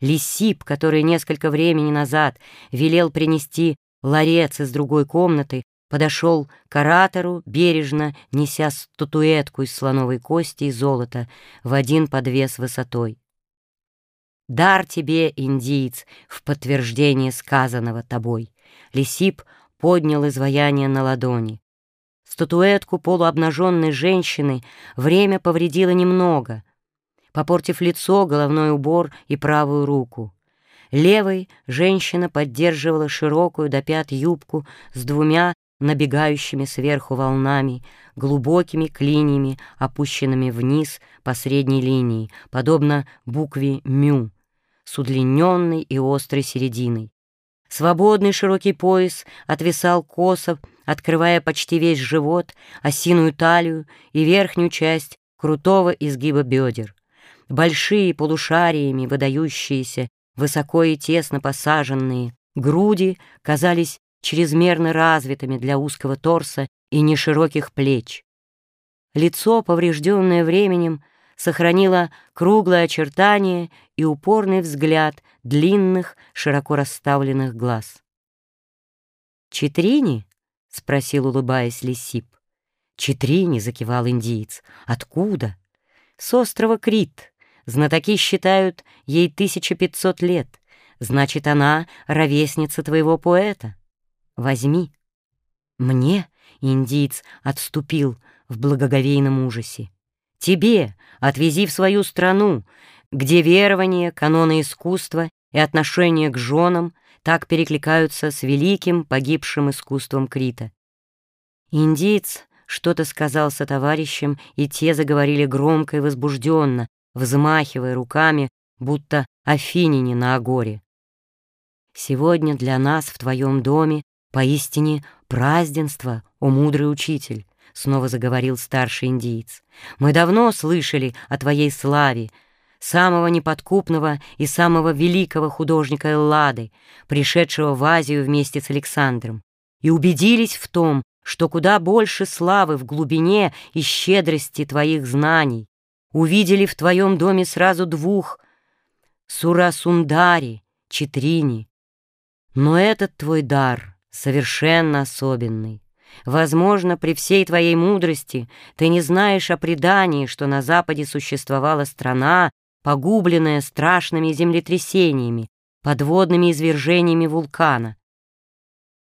Лисип, который несколько времени назад велел принести ларец из другой комнаты, подошел к оратору, бережно неся статуэтку из слоновой кости и золота в один подвес высотой. «Дар тебе, индиец, в подтверждение сказанного тобой!» Лисип поднял изваяние на ладони. Статуэтку полуобнаженной женщины время повредило немного, попортив лицо, головной убор и правую руку. Левой женщина поддерживала широкую до пят юбку с двумя набегающими сверху волнами, глубокими клиньями, опущенными вниз по средней линии, подобно букве «мю», с удлиненной и острой серединой. Свободный широкий пояс отвисал косо, открывая почти весь живот, осиную талию и верхнюю часть крутого изгиба бедер. Большие полушариями выдающиеся, высоко и тесно посаженные, груди казались чрезмерно развитыми для узкого торса и нешироких плеч. Лицо, поврежденное временем, сохранило круглое очертание и упорный взгляд длинных, широко расставленных глаз. «Читрини?» — спросил, улыбаясь Лисип. «Читрини», — закивал индиец. «Откуда?» «С острова Крит. Знатоки считают, ей 1500 лет. Значит, она — ровесница твоего поэта. Возьми». «Мне?» — индиец отступил в благоговейном ужасе. «Тебе отвези в свою страну, где верование, каноны искусства и отношение к женам так перекликаются с великим погибшим искусством Крита. Индиец что-то сказал со товарищем, и те заговорили громко и возбужденно, взмахивая руками, будто афиняне на агоре. «Сегодня для нас в твоем доме поистине празднество, о мудрый учитель», — снова заговорил старший индиец. «Мы давно слышали о твоей славе, самого неподкупного и самого великого художника Эллады, пришедшего в Азию вместе с Александром, и убедились в том, что куда больше славы в глубине и щедрости твоих знаний. Увидели в твоем доме сразу двух — Сурасундари, Читрини. Но этот твой дар совершенно особенный. Возможно, при всей твоей мудрости ты не знаешь о предании, что на Западе существовала страна, погубленная страшными землетрясениями, подводными извержениями вулкана.